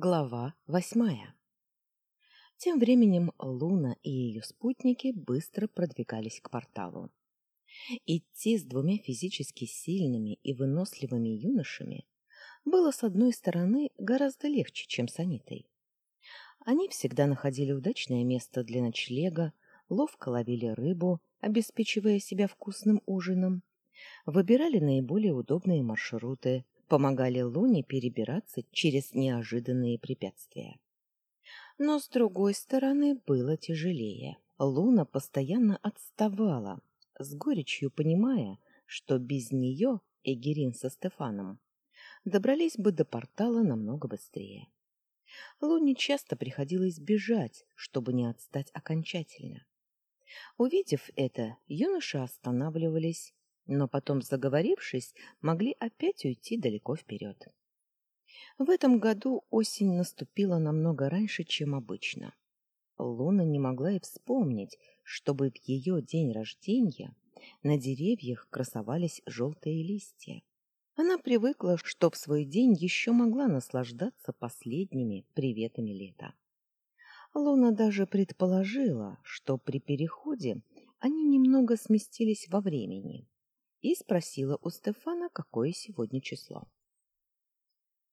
Глава восьмая Тем временем Луна и ее спутники быстро продвигались к порталу. Идти с двумя физически сильными и выносливыми юношами было, с одной стороны, гораздо легче, чем с Анитой. Они всегда находили удачное место для ночлега, ловко ловили рыбу, обеспечивая себя вкусным ужином, выбирали наиболее удобные маршруты, помогали Луне перебираться через неожиданные препятствия. Но, с другой стороны, было тяжелее. Луна постоянно отставала, с горечью понимая, что без нее Эгерин со Стефаном добрались бы до портала намного быстрее. Луне часто приходилось бежать, чтобы не отстать окончательно. Увидев это, юноши останавливались, но потом, заговорившись, могли опять уйти далеко вперед. В этом году осень наступила намного раньше, чем обычно. Луна не могла и вспомнить, чтобы в ее день рождения на деревьях красовались желтые листья. Она привыкла, что в свой день еще могла наслаждаться последними приветами лета. Луна даже предположила, что при переходе они немного сместились во времени, и спросила у Стефана, какое сегодня число.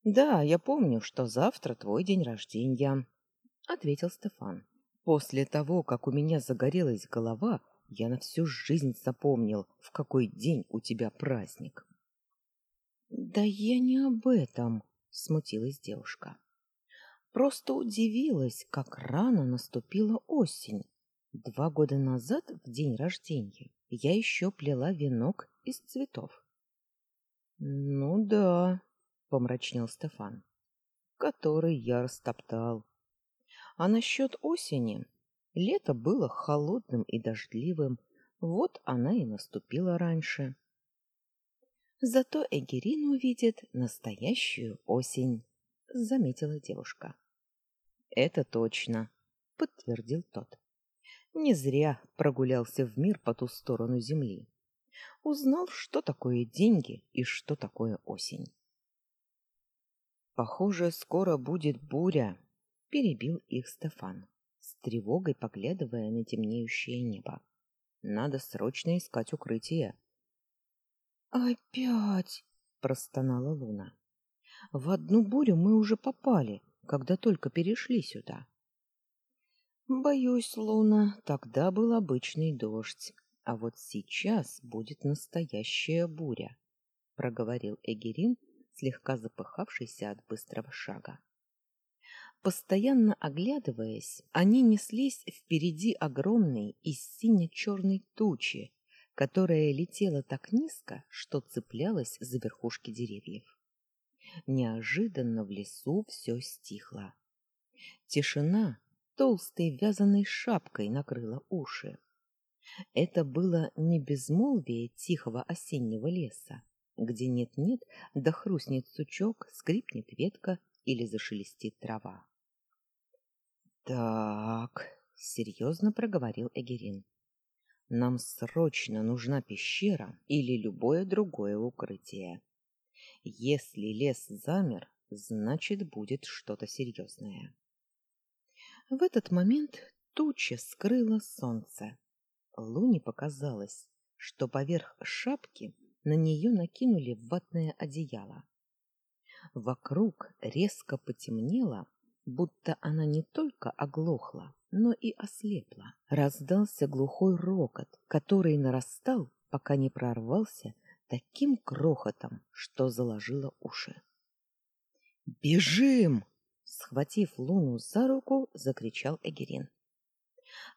«Да, я помню, что завтра твой день рождения», — ответил Стефан. «После того, как у меня загорелась голова, я на всю жизнь запомнил, в какой день у тебя праздник». «Да я не об этом», — смутилась девушка. «Просто удивилась, как рано наступила осень. Два года назад, в день рождения, я еще плела венок из цветов. — Ну да, — помрачнел Стефан, — который я растоптал. А насчет осени? Лето было холодным и дождливым, вот она и наступила раньше. Зато Эгерин увидит настоящую осень, — заметила девушка. — Это точно, — подтвердил тот. Не зря прогулялся в мир по ту сторону земли узнал, что такое деньги и что такое осень. Похоже, скоро будет буря, перебил их Стефан, с тревогой поглядывая на темнеющее небо. Надо срочно искать укрытие. Опять, простонала Луна. В одну бурю мы уже попали, когда только перешли сюда. Боюсь, Луна, тогда был обычный дождь, а вот сейчас будет настоящая буря, проговорил Эгерин, слегка запыхавшийся от быстрого шага. Постоянно оглядываясь, они неслись впереди огромной и сине-черной тучи, которая летела так низко, что цеплялась за верхушки деревьев. Неожиданно в лесу все стихло. Тишина толстой вязаной шапкой накрыла уши. Это было не безмолвие тихого осеннего леса, где нет-нет, да хрустнет сучок, скрипнет ветка или зашелестит трава. «Так», — серьезно проговорил Эгерин, — «нам срочно нужна пещера или любое другое укрытие. Если лес замер, значит, будет что-то серьезное». В этот момент туча скрыла солнце. Луне показалось, что поверх шапки на нее накинули ватное одеяло. Вокруг резко потемнело, будто она не только оглохла, но и ослепла. Раздался глухой рокот, который нарастал, пока не прорвался таким крохотом, что заложило уши. «Бежим!» Схватив Луну за руку, закричал Эгерин.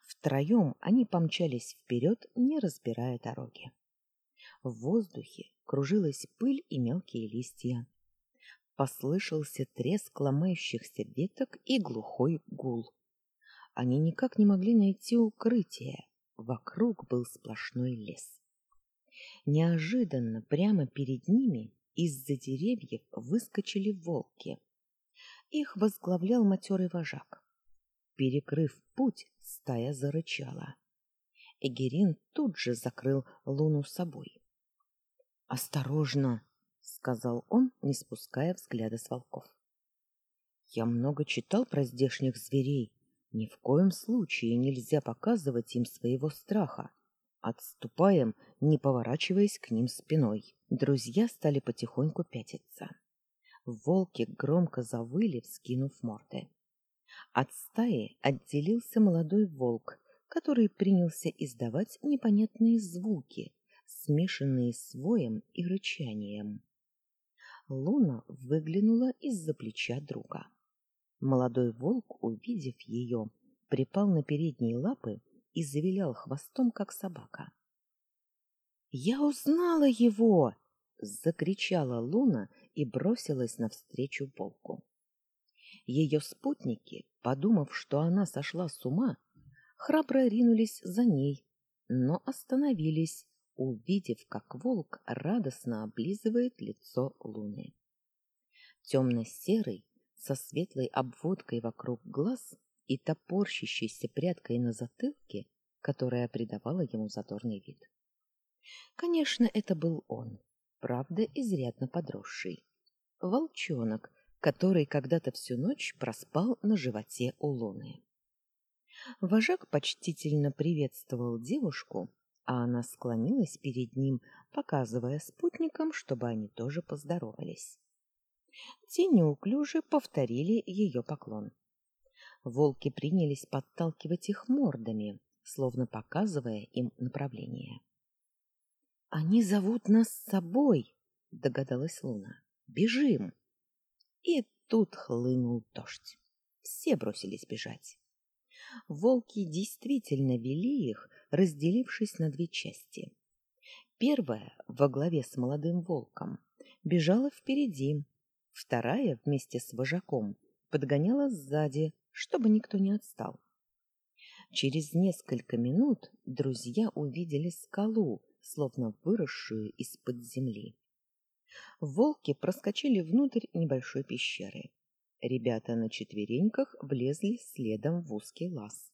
Втроем они помчались вперед, не разбирая дороги. В воздухе кружилась пыль и мелкие листья. Послышался треск ломающихся веток и глухой гул. Они никак не могли найти укрытие. Вокруг был сплошной лес. Неожиданно прямо перед ними из-за деревьев выскочили волки. Их возглавлял матерый вожак. Перекрыв путь, стая зарычала. Эгерин тут же закрыл луну собой. «Осторожно!» — сказал он, не спуская взгляда с волков. Я много читал про здешних зверей. Ни в коем случае нельзя показывать им своего страха. Отступаем, не поворачиваясь к ним спиной. Друзья стали потихоньку пятиться. Волки громко завыли, вскинув морды. От стаи отделился молодой волк, который принялся издавать непонятные звуки, смешанные с воем и рычанием. Луна выглянула из-за плеча друга. Молодой волк, увидев ее, припал на передние лапы и завилял хвостом, как собака. «Я узнала его!» — закричала Луна и бросилась навстречу волку. Ее спутники, подумав, что она сошла с ума, храбро ринулись за ней, но остановились, увидев, как волк радостно облизывает лицо Луны. Темно-серый, со светлой обводкой вокруг глаз и топорщащейся прядкой на затылке, которая придавала ему задорный вид. Конечно, это был он, правда, изрядно подросший. Волчонок, который когда-то всю ночь проспал на животе у Луны. Вожак почтительно приветствовал девушку, а она склонилась перед ним, показывая спутникам, чтобы они тоже поздоровались. Те неуклюже повторили ее поклон. Волки принялись подталкивать их мордами, словно показывая им направление. «Они зовут нас с собой», — догадалась Луна. «Бежим!» И тут хлынул дождь. Все бросились бежать. Волки действительно вели их, разделившись на две части. Первая, во главе с молодым волком, бежала впереди, вторая вместе с вожаком подгоняла сзади, чтобы никто не отстал. Через несколько минут друзья увидели скалу, словно выросшую из-под земли. Волки проскочили внутрь небольшой пещеры. Ребята на четвереньках влезли следом в узкий лаз.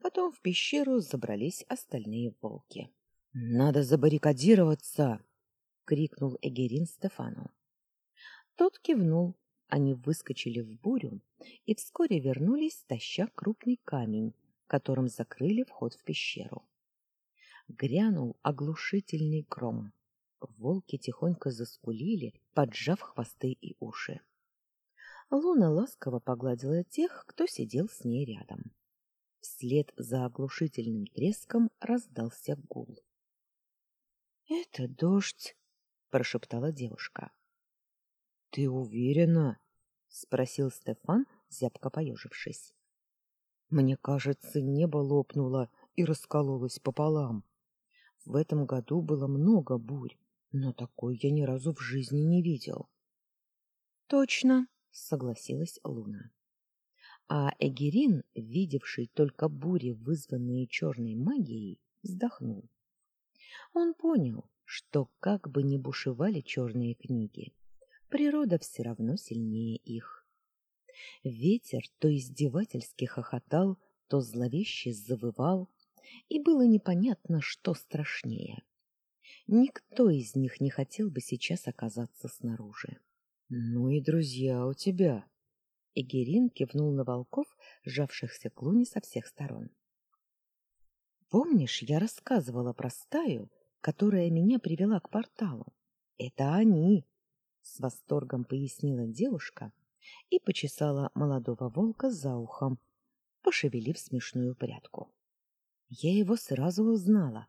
Потом в пещеру забрались остальные волки. «Надо забаррикадироваться!» — крикнул Эгерин Стефану. Тот кивнул. Они выскочили в бурю и вскоре вернулись, таща крупный камень, которым закрыли вход в пещеру. Грянул оглушительный гром. Волки тихонько заскулили, поджав хвосты и уши. Луна ласково погладила тех, кто сидел с ней рядом. Вслед за оглушительным треском раздался гул. — Это дождь, — прошептала девушка. — Ты уверена? — спросил Стефан, зябко поежившись. — Мне кажется, небо лопнуло и раскололось пополам. В этом году было много бурь, но такой я ни разу в жизни не видел. — Точно, — согласилась Луна. А Эгерин, видевший только бури, вызванные черной магией, вздохнул. Он понял, что как бы ни бушевали черные книги, природа все равно сильнее их. Ветер то издевательски хохотал, то зловеще завывал, и было непонятно, что страшнее. Никто из них не хотел бы сейчас оказаться снаружи. Ну и друзья у тебя. Игерин кивнул на волков, сжавшихся к луне со всех сторон. Помнишь, я рассказывала про стаю, которая меня привела к порталу? Это они, с восторгом пояснила девушка и почесала молодого волка за ухом, пошевелив смешную прядку. Я его сразу узнала.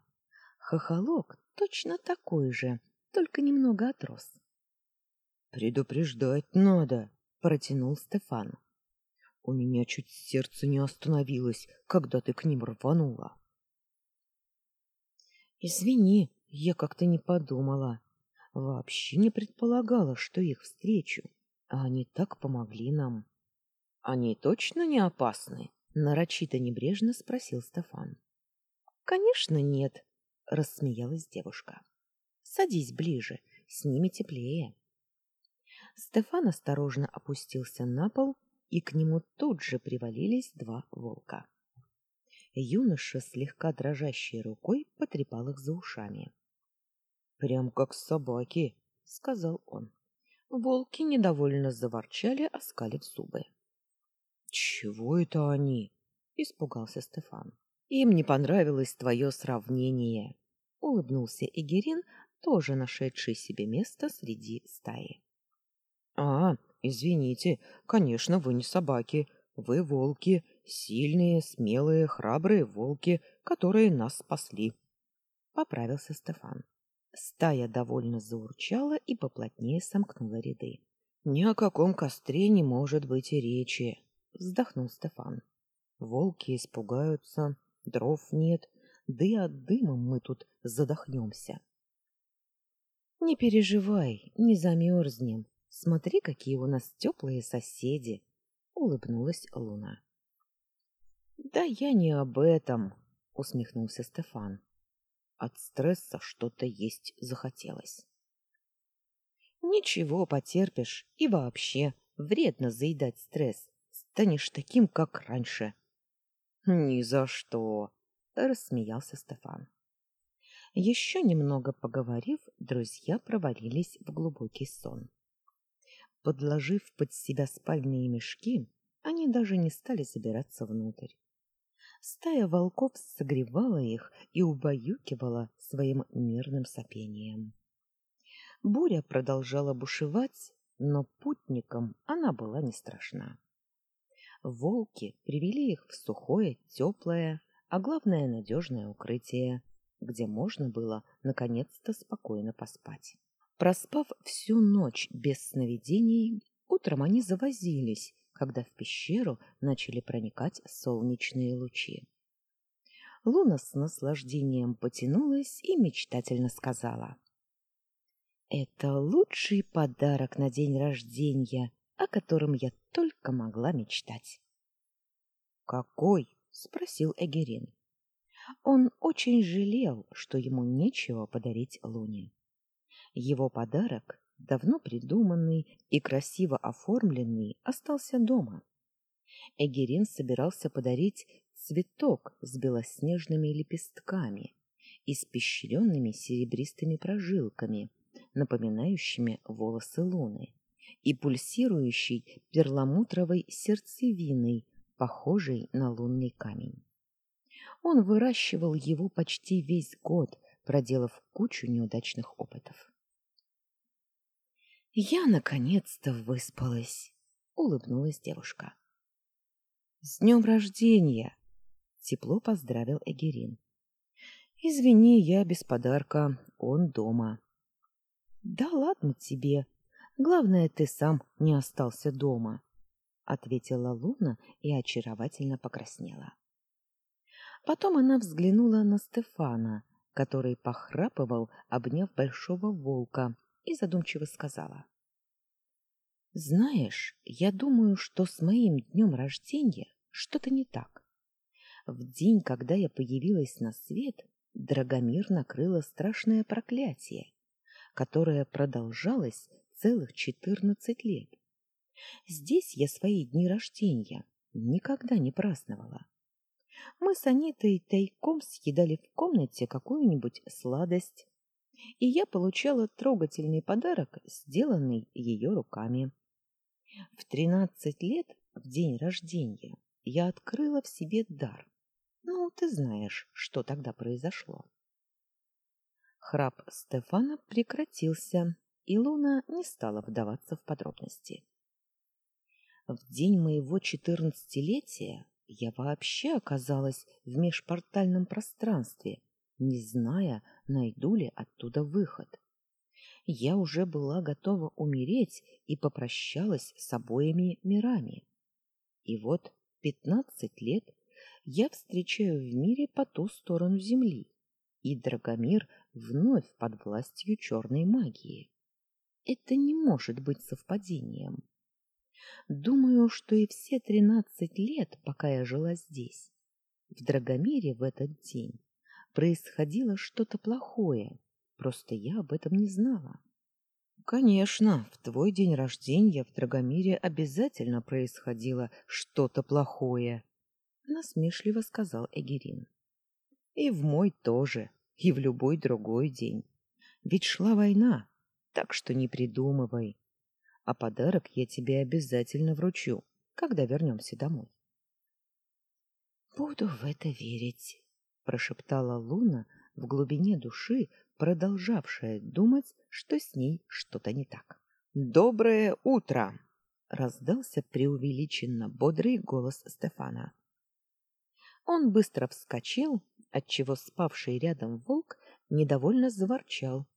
Хохолок точно такой же, только немного отрос. Предупреждать надо, протянул Стефан. У меня чуть сердце не остановилось, когда ты к ним рванула. Извини, я как-то не подумала. Вообще не предполагала, что их встречу, а они так помогли нам. Они точно не опасны? нарочито небрежно спросил Стефан. Конечно, нет, рассмеялась девушка. Садись ближе, с ними теплее. Стефан осторожно опустился на пол, и к нему тут же привалились два волка. Юноша слегка дрожащей рукой потрепал их за ушами. — Прям как собаки, — сказал он. Волки недовольно заворчали, оскалив зубы. «Чего это они?» — испугался Стефан. «Им не понравилось твое сравнение», — улыбнулся Эгерин, тоже нашедший себе место среди стаи. «А, извините, конечно, вы не собаки, вы волки, сильные, смелые, храбрые волки, которые нас спасли», — поправился Стефан. Стая довольно заурчала и поплотнее сомкнула ряды. «Ни о каком костре не может быть и речи», — вздохнул Стефан. «Волки испугаются, дров нет, да и от дыма мы тут задохнемся». «Не переживай, не замерзнем. Смотри, какие у нас теплые соседи!» — улыбнулась Луна. «Да я не об этом», — усмехнулся Стефан. От стресса что-то есть захотелось. «Ничего, потерпишь. И вообще, вредно заедать стресс. Станешь таким, как раньше». «Ни за что!» — рассмеялся Стефан. Еще немного поговорив, друзья провалились в глубокий сон. Подложив под себя спальные мешки, они даже не стали забираться внутрь. Стая волков согревала их и убаюкивала своим мирным сопением. Буря продолжала бушевать, но путникам она была не страшна. Волки привели их в сухое, теплое, а главное надежное укрытие, где можно было наконец-то спокойно поспать. Проспав всю ночь без сновидений, утром они завозились, когда в пещеру начали проникать солнечные лучи. Луна с наслаждением потянулась и мечтательно сказала. «Это лучший подарок на день рождения, о котором я только могла мечтать». «Какой?» — спросил Эгерин. Он очень жалел, что ему нечего подарить Луне. Его подарок, давно придуманный и красиво оформленный, остался дома. Эгерин собирался подарить цветок с белоснежными лепестками, испещренными серебристыми прожилками, напоминающими волосы луны, и пульсирующей перламутровой сердцевиной, похожей на лунный камень. Он выращивал его почти весь год, проделав кучу неудачных опытов. «Я наконец-то выспалась!» — улыбнулась девушка. «С днем рождения!» — тепло поздравил Эгерин. «Извини, я без подарка, он дома». «Да ладно тебе, главное, ты сам не остался дома», — ответила Луна и очаровательно покраснела. Потом она взглянула на Стефана, который похрапывал, обняв большого волка, и задумчиво сказала. «Знаешь, я думаю, что с моим днем рождения что-то не так. В день, когда я появилась на свет, Драгомир накрыло страшное проклятие, которое продолжалось целых четырнадцать лет. Здесь я свои дни рождения никогда не праздновала. Мы с Анитой тайком съедали в комнате какую-нибудь сладость, и я получала трогательный подарок, сделанный ее руками. В тринадцать лет, в день рождения, я открыла в себе дар. Ну, ты знаешь, что тогда произошло. Храп Стефана прекратился, и Луна не стала вдаваться в подробности. В день моего четырнадцатилетия я вообще оказалась в межпортальном пространстве, не зная, найду ли оттуда выход. Я уже была готова умереть и попрощалась с обоими мирами. И вот пятнадцать лет я встречаю в мире по ту сторону земли, и Драгомир вновь под властью черной магии. Это не может быть совпадением. Думаю, что и все тринадцать лет, пока я жила здесь, в Драгомире в этот день происходило что-то плохое, просто я об этом не знала. Конечно, в твой день рождения в Драгомире обязательно происходило что-то плохое, насмешливо сказал Эгерин. И в мой тоже, и в любой другой день. Ведь шла война, так что не придумывай. а подарок я тебе обязательно вручу, когда вернемся домой. Буду в это верить, прошептала Луна в глубине души, продолжавшая думать, что с ней что-то не так. Доброе утро, раздался преувеличенно бодрый голос Стефана. Он быстро вскочил, отчего спавший рядом волк недовольно заворчал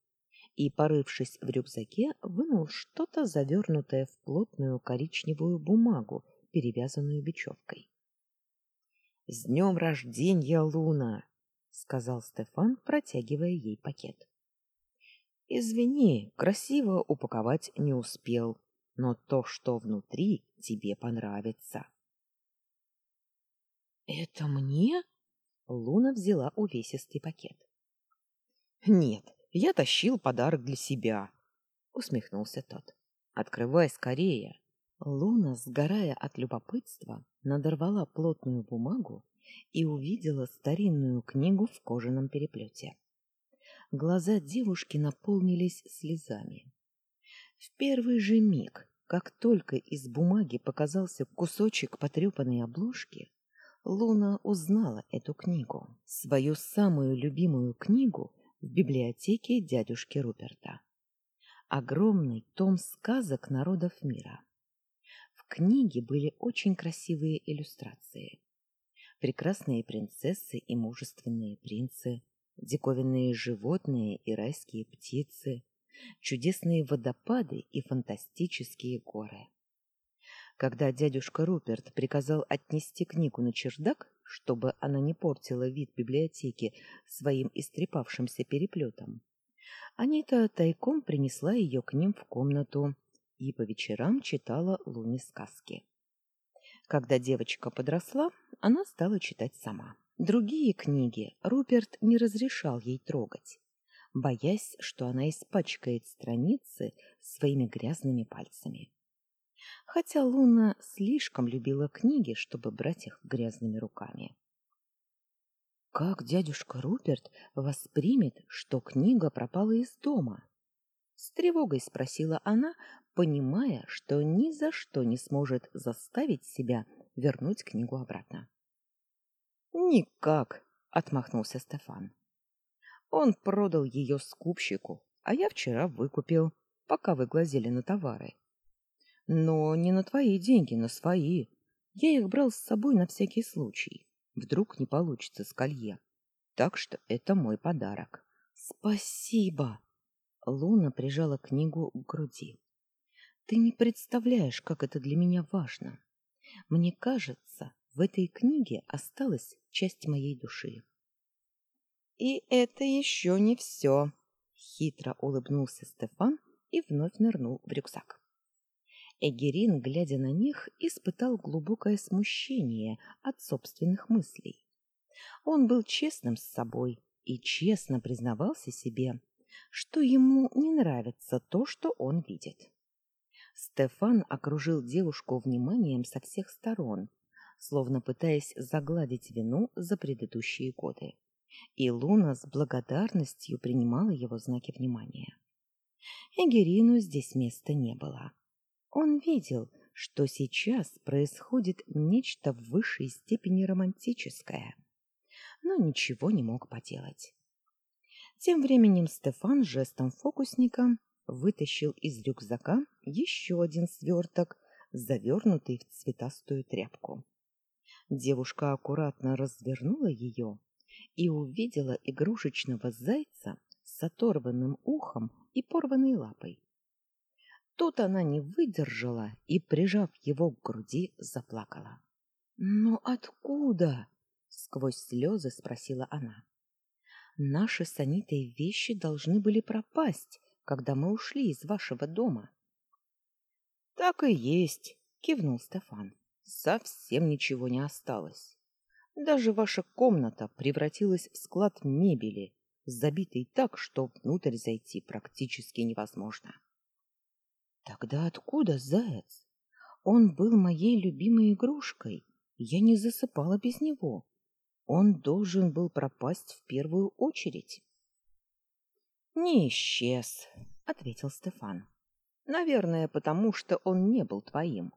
и, порывшись в рюкзаке, вынул что-то завернутое в плотную коричневую бумагу, перевязанную бечевкой. — С днем рождения, Луна! — сказал Стефан, протягивая ей пакет. — Извини, красиво упаковать не успел, но то, что внутри, тебе понравится. — Это мне? — Луна взяла увесистый пакет. — Нет, я тащил подарок для себя, усмехнулся тот. Открывай скорее. Луна, сгорая от любопытства, надорвала плотную бумагу и увидела старинную книгу в кожаном переплете. Глаза девушки наполнились слезами. В первый же миг, как только из бумаги показался кусочек потрепанной обложки, Луна узнала эту книгу, свою самую любимую книгу в библиотеке дядюшки Руперта. Огромный том сказок народов мира. В книге были очень красивые иллюстрации. Прекрасные принцессы и мужественные принцы, диковинные животные и райские птицы, чудесные водопады и фантастические горы. Когда дядюшка Руперт приказал отнести книгу на чердак, чтобы она не портила вид библиотеки своим истрепавшимся переплетом. Анита тайком принесла ее к ним в комнату и по вечерам читала Луне сказки. Когда девочка подросла, она стала читать сама. Другие книги Руперт не разрешал ей трогать, боясь, что она испачкает страницы своими грязными пальцами хотя Луна слишком любила книги, чтобы брать их грязными руками. Как дядюшка Руперт воспримет, что книга пропала из дома? С тревогой спросила она, понимая, что ни за что не сможет заставить себя вернуть книгу обратно. Никак, отмахнулся Стефан. Он продал ее скупщику, а я вчера выкупил, пока вы глазели на товары. Но не на твои деньги, на свои. Я их брал с собой на всякий случай. Вдруг не получится с колье. Так что это мой подарок. Спасибо. Луна прижала книгу к груди. Ты не представляешь, как это для меня важно. Мне кажется, в этой книге осталась часть моей души. И это еще не все. Хитро улыбнулся Стефан и вновь нырнул в рюкзак. Эгерин, глядя на них, испытал глубокое смущение от собственных мыслей. Он был честным с собой и честно признавался себе, что ему не нравится то, что он видит. Стефан окружил девушку вниманием со всех сторон, словно пытаясь загладить вину за предыдущие годы. И Луна с благодарностью принимала его знаки внимания. Эгерину здесь места не было. Он видел, что сейчас происходит нечто в высшей степени романтическое, но ничего не мог поделать. Тем временем Стефан жестом фокусника вытащил из рюкзака еще один сверток, завернутый в цветастую тряпку. Девушка аккуратно развернула ее и увидела игрушечного зайца с оторванным ухом и порванной лапой. Тут она не выдержала и, прижав его к груди, заплакала. «Но откуда?» — сквозь слезы спросила она. «Наши с вещи должны были пропасть, когда мы ушли из вашего дома». «Так и есть», — кивнул Стефан. «Совсем ничего не осталось. Даже ваша комната превратилась в склад мебели, забитый так, что внутрь зайти практически невозможно». Тогда откуда заяц? Он был моей любимой игрушкой. Я не засыпала без него. Он должен был пропасть в первую очередь. Не исчез, ответил Стефан. Наверное, потому что он не был твоим.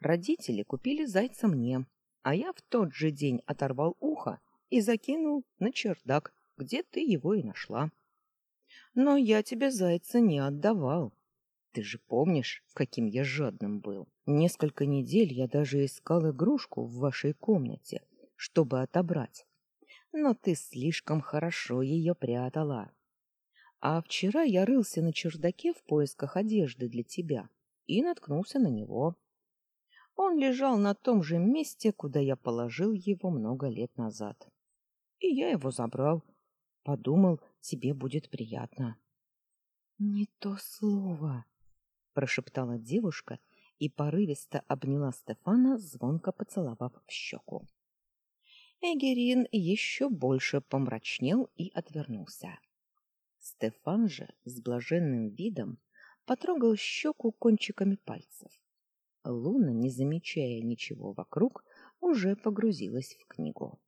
Родители купили зайца мне, а я в тот же день оторвал ухо и закинул на чердак, где ты его и нашла. Но я тебе зайца не отдавал. Ты же помнишь, каким я жадным был. Несколько недель я даже искал игрушку в вашей комнате, чтобы отобрать. Но ты слишком хорошо ее прятала. А вчера я рылся на чердаке в поисках одежды для тебя и наткнулся на него. Он лежал на том же месте, куда я положил его много лет назад. И я его забрал. Подумал, тебе будет приятно. — Не то слово, — прошептала девушка и порывисто обняла Стефана, звонко поцеловав в щеку. Эгерин еще больше помрачнел и отвернулся. Стефан же с блаженным видом потрогал щеку кончиками пальцев. Луна, не замечая ничего вокруг, уже погрузилась в книгу.